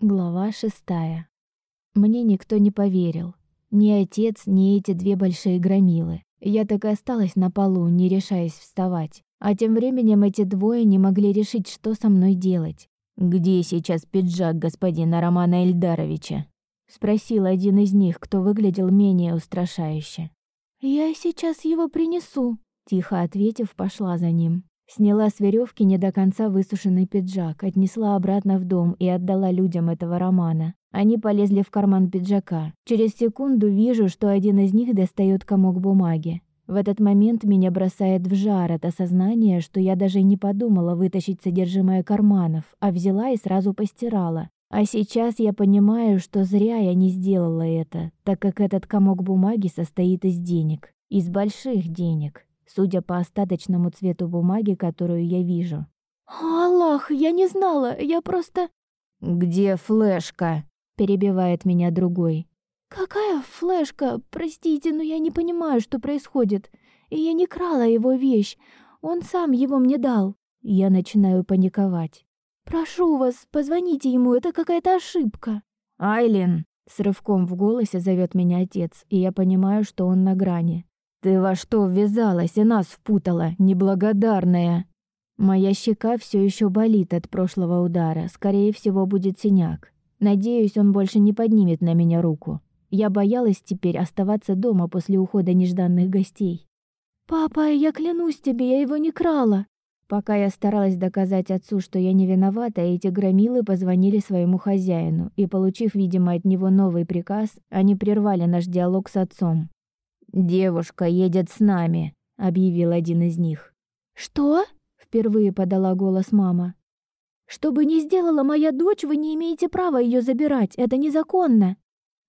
Глава шестая. Мне никто не поверил. Ни отец, ни эти две большие громилы. Я так и осталась на полу, не решаясь вставать. А тем временем эти двое не могли решить, что со мной делать. «Где сейчас пиджак господина Романа Эльдаровича?» Спросил один из них, кто выглядел менее устрашающе. «Я сейчас его принесу», — тихо ответив, пошла за ним. Сняла с веревки не до конца высушенный пиджак, отнесла обратно в дом и отдала людям этого романа. Они полезли в карман пиджака. Через секунду вижу, что один из них достает комок бумаги. В этот момент меня бросает в жар от осознания, что я даже не подумала вытащить содержимое карманов, а взяла и сразу постирала. А сейчас я понимаю, что зря я не сделала это, так как этот комок бумаги состоит из денег. Из больших денег судя по остаточному цвету бумаги, которую я вижу. «Аллах, я не знала, я просто...» «Где флешка?» — перебивает меня другой. «Какая флешка? Простите, но я не понимаю, что происходит. И я не крала его вещь. Он сам его мне дал». Я начинаю паниковать. «Прошу вас, позвоните ему, это какая-то ошибка». «Айлин!» — с рывком в голосе зовет меня отец, и я понимаю, что он на грани. «Ты во что ввязалась и нас впутала, неблагодарная?» Моя щека все еще болит от прошлого удара, скорее всего, будет синяк. Надеюсь, он больше не поднимет на меня руку. Я боялась теперь оставаться дома после ухода нежданных гостей. «Папа, я клянусь тебе, я его не крала!» Пока я старалась доказать отцу, что я не виновата, эти громилы позвонили своему хозяину, и, получив, видимо, от него новый приказ, они прервали наш диалог с отцом. «Девушка едет с нами», — объявил один из них. «Что?» — впервые подала голос мама. «Что бы ни сделала моя дочь, вы не имеете права ее забирать. Это незаконно».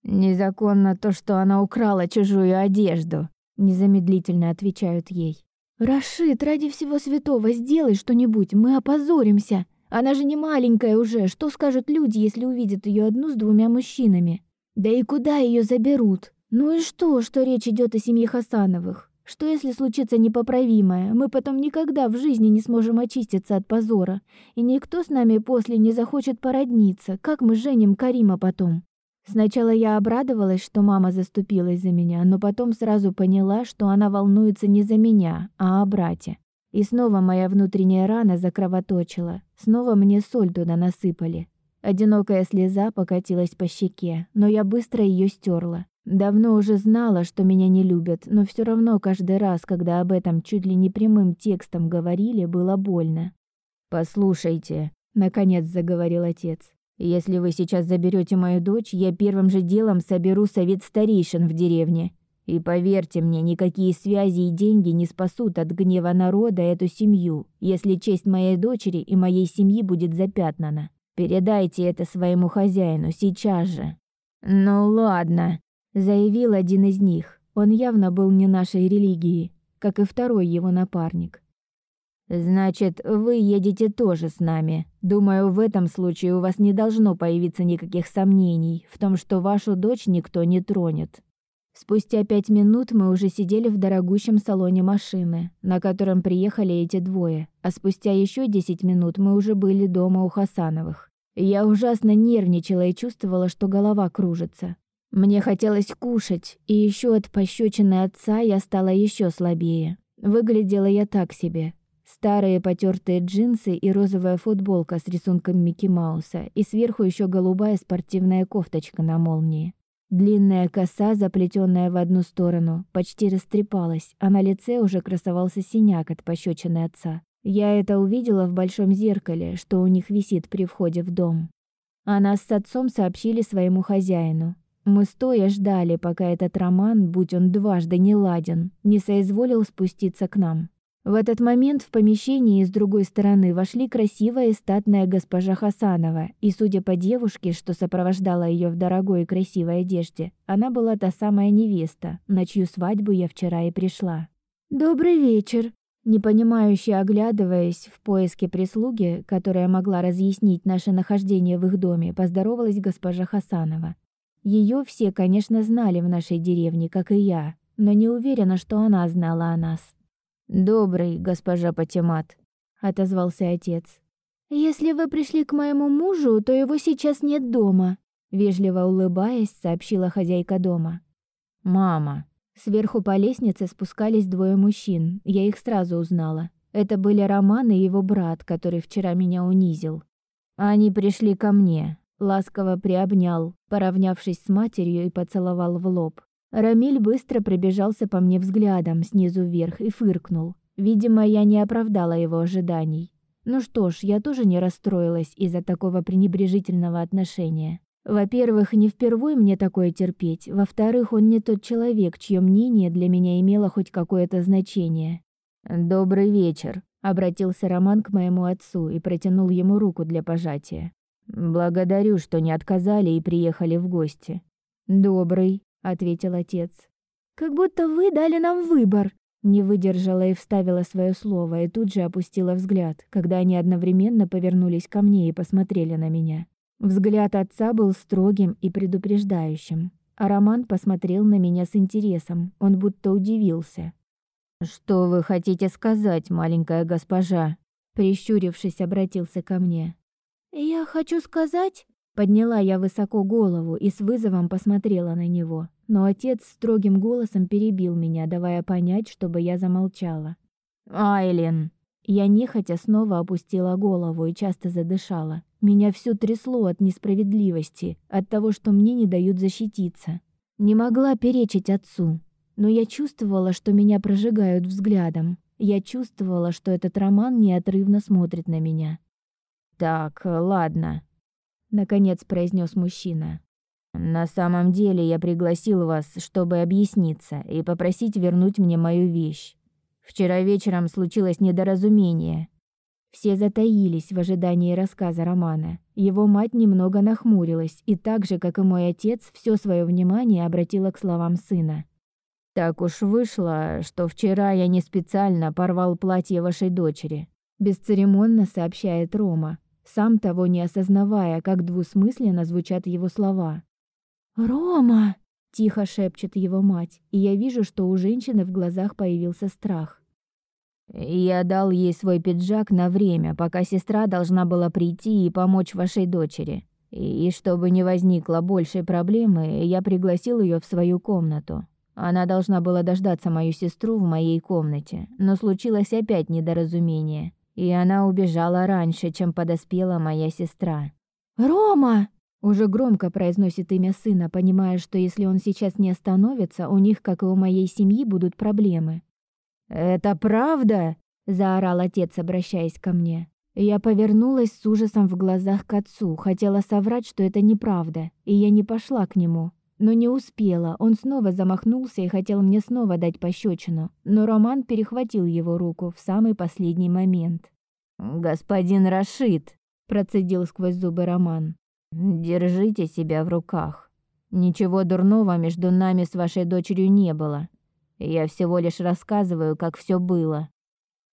«Незаконно то, что она украла чужую одежду», — незамедлительно отвечают ей. «Рашид, ради всего святого, сделай что-нибудь, мы опозоримся. Она же не маленькая уже, что скажут люди, если увидят ее одну с двумя мужчинами? Да и куда ее заберут?» Ну и что, что речь идет о семье Хасановых? Что если случится непоправимое, мы потом никогда в жизни не сможем очиститься от позора, и никто с нами после не захочет породниться, как мы женим Карима потом? Сначала я обрадовалась, что мама заступилась за меня, но потом сразу поняла, что она волнуется не за меня, а о брате. И снова моя внутренняя рана закровоточила, снова мне соль туда насыпали. Одинокая слеза покатилась по щеке, но я быстро ее стерла. Давно уже знала, что меня не любят, но все равно каждый раз, когда об этом чуть ли не прямым текстом говорили, было больно. «Послушайте», — наконец заговорил отец, «если вы сейчас заберете мою дочь, я первым же делом соберу совет старейшин в деревне. И поверьте мне, никакие связи и деньги не спасут от гнева народа эту семью, если честь моей дочери и моей семьи будет запятнана. Передайте это своему хозяину сейчас же». «Ну ладно», заявил один из них. Он явно был не нашей религии, как и второй его напарник. Значит, вы едете тоже с нами. Думаю, в этом случае у вас не должно появиться никаких сомнений в том, что вашу дочь никто не тронет. Спустя пять минут мы уже сидели в дорогущем салоне машины, на котором приехали эти двое, а спустя еще десять минут мы уже были дома у Хасановых. Я ужасно нервничала и чувствовала, что голова кружится. Мне хотелось кушать, и еще от пощечины отца я стала еще слабее. Выглядела я так себе. Старые потертые джинсы и розовая футболка с рисунком Микки Мауса, и сверху еще голубая спортивная кофточка на молнии. Длинная коса, заплетенная в одну сторону, почти растрепалась, а на лице уже красовался синяк от пощечины отца. Я это увидела в большом зеркале, что у них висит при входе в дом. А нас с отцом сообщили своему хозяину. Мы стоя ждали, пока этот роман, будь он дважды не ладен, не соизволил спуститься к нам. В этот момент в помещении с другой стороны вошли красивая и статная госпожа Хасанова, и, судя по девушке, что сопровождала ее в дорогой и красивой одежде, она была та самая невеста, на чью свадьбу я вчера и пришла. «Добрый вечер!» Непонимающе оглядываясь в поиске прислуги, которая могла разъяснить наше нахождение в их доме, поздоровалась госпожа Хасанова. Ее все, конечно, знали в нашей деревне, как и я, но не уверена, что она знала о нас. «Добрый, госпожа Патимат», — отозвался отец. «Если вы пришли к моему мужу, то его сейчас нет дома», вежливо улыбаясь, сообщила хозяйка дома. «Мама». Сверху по лестнице спускались двое мужчин. Я их сразу узнала. Это были Роман и его брат, который вчера меня унизил. Они пришли ко мне, ласково приобнял, поравнявшись с матерью и поцеловал в лоб. Рамиль быстро пробежался по мне взглядом снизу вверх и фыркнул. Видимо, я не оправдала его ожиданий. Ну что ж, я тоже не расстроилась из-за такого пренебрежительного отношения. Во-первых, не впервой мне такое терпеть. Во-вторых, он не тот человек, чье мнение для меня имело хоть какое-то значение. «Добрый вечер», — обратился Роман к моему отцу и протянул ему руку для пожатия. «Благодарю, что не отказали и приехали в гости». «Добрый», — ответил отец. «Как будто вы дали нам выбор», — не выдержала и вставила свое слово, и тут же опустила взгляд, когда они одновременно повернулись ко мне и посмотрели на меня. Взгляд отца был строгим и предупреждающим, а Роман посмотрел на меня с интересом, он будто удивился. «Что вы хотите сказать, маленькая госпожа?» Прищурившись, обратился ко мне. «Я хочу сказать...» Подняла я высоко голову и с вызовом посмотрела на него, но отец строгим голосом перебил меня, давая понять, чтобы я замолчала. «Айлен!» Я нехотя снова опустила голову и часто задышала. Меня всё трясло от несправедливости, от того, что мне не дают защититься. Не могла перечить отцу, но я чувствовала, что меня прожигают взглядом. Я чувствовала, что этот роман неотрывно смотрит на меня. «Так, ладно», — наконец произнес мужчина. «На самом деле я пригласил вас, чтобы объясниться и попросить вернуть мне мою вещь. Вчера вечером случилось недоразумение». Все затаились в ожидании рассказа Романа. Его мать немного нахмурилась и так же, как и мой отец, все свое внимание обратила к словам сына. Так уж вышло, что вчера я не специально порвал платье вашей дочери, бесцеремонно сообщает Рома, сам того не осознавая, как двусмысленно звучат его слова. Рома, тихо шепчет его мать, и я вижу, что у женщины в глазах появился страх. Я дал ей свой пиджак на время, пока сестра должна была прийти и помочь вашей дочери. И чтобы не возникло большей проблемы, я пригласил ее в свою комнату. Она должна была дождаться мою сестру в моей комнате, но случилось опять недоразумение, и она убежала раньше, чем подоспела моя сестра. «Рома!» Уже громко произносит имя сына, понимая, что если он сейчас не остановится, у них, как и у моей семьи, будут проблемы. «Это правда?» – заорал отец, обращаясь ко мне. Я повернулась с ужасом в глазах к отцу, хотела соврать, что это неправда, и я не пошла к нему, но не успела. Он снова замахнулся и хотел мне снова дать пощечину, но Роман перехватил его руку в самый последний момент. «Господин Рашид», — процедил сквозь зубы Роман, — «держите себя в руках. Ничего дурного между нами с вашей дочерью не было. Я всего лишь рассказываю, как все было».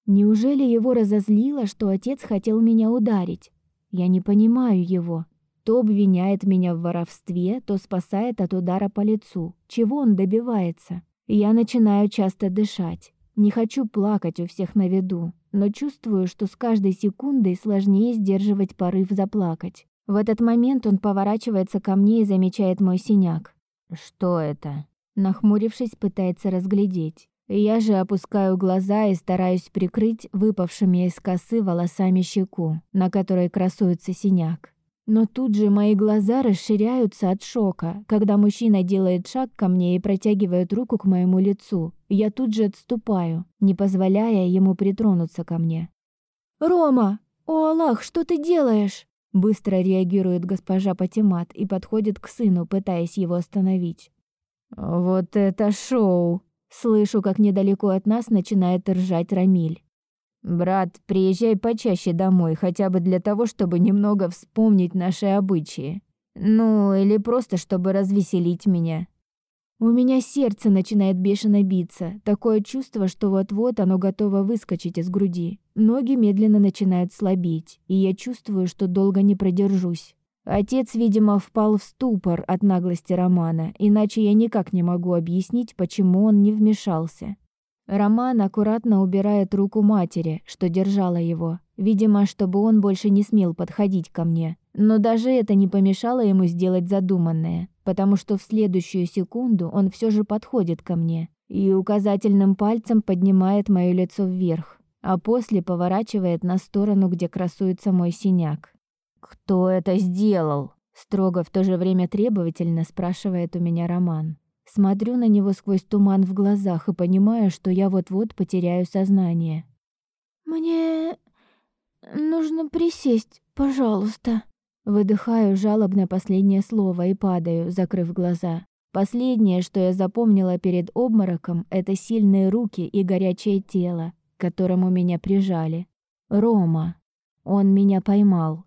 Неужели его разозлило, что отец хотел меня ударить? Я не понимаю его. То обвиняет меня в воровстве, то спасает от удара по лицу. Чего он добивается? Я начинаю часто дышать. Не хочу плакать у всех на виду, но чувствую, что с каждой секундой сложнее сдерживать порыв заплакать. В этот момент он поворачивается ко мне и замечает мой синяк. «Что это?» Нахмурившись, пытается разглядеть. Я же опускаю глаза и стараюсь прикрыть выпавшими из косы волосами щеку, на которой красуется синяк. Но тут же мои глаза расширяются от шока, когда мужчина делает шаг ко мне и протягивает руку к моему лицу. Я тут же отступаю, не позволяя ему притронуться ко мне. «Рома! О, Аллах, что ты делаешь?» Быстро реагирует госпожа Патимат и подходит к сыну, пытаясь его остановить. «Вот это шоу!» Слышу, как недалеко от нас начинает ржать Рамиль. «Брат, приезжай почаще домой, хотя бы для того, чтобы немного вспомнить наши обычаи. Ну, или просто, чтобы развеселить меня». У меня сердце начинает бешено биться, такое чувство, что вот-вот оно готово выскочить из груди. Ноги медленно начинают слабеть, и я чувствую, что долго не продержусь. Отец, видимо, впал в ступор от наглости Романа, иначе я никак не могу объяснить, почему он не вмешался. Роман аккуратно убирает руку матери, что держала его, видимо, чтобы он больше не смел подходить ко мне. Но даже это не помешало ему сделать задуманное, потому что в следующую секунду он все же подходит ко мне и указательным пальцем поднимает моё лицо вверх, а после поворачивает на сторону, где красуется мой синяк. «Кто это сделал?» Строго, в то же время требовательно спрашивает у меня Роман. Смотрю на него сквозь туман в глазах и понимаю, что я вот-вот потеряю сознание. «Мне нужно присесть, пожалуйста». Выдыхаю жалобно последнее слово и падаю, закрыв глаза. Последнее, что я запомнила перед обмороком, это сильные руки и горячее тело, к которому меня прижали. Рома. Он меня поймал.